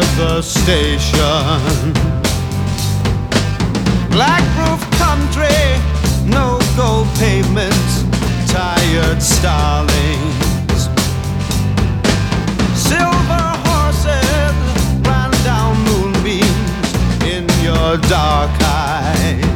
the station. Black roof country, no gold pavements, tired starlings. Silver horses ran down moonbeams in your dark eyes.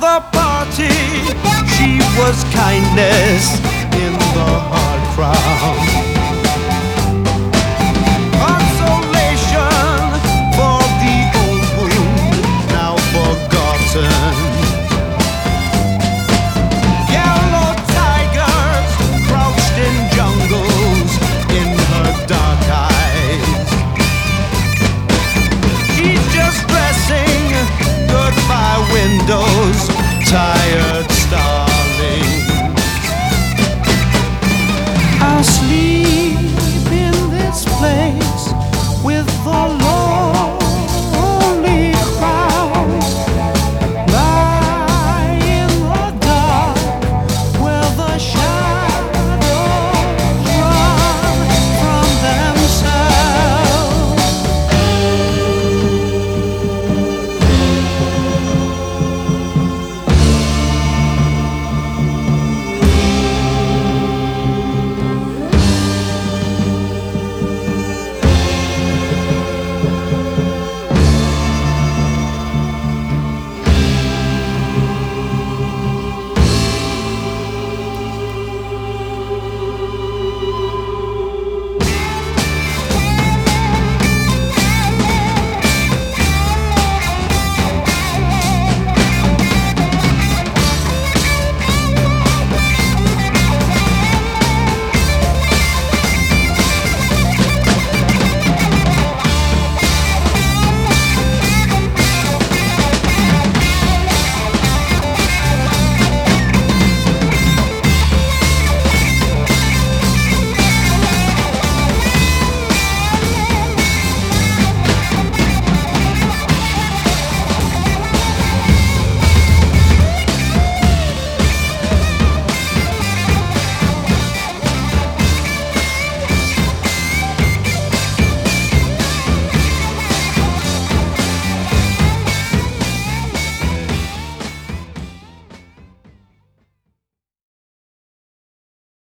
The party, she was kindness in the hard crowd.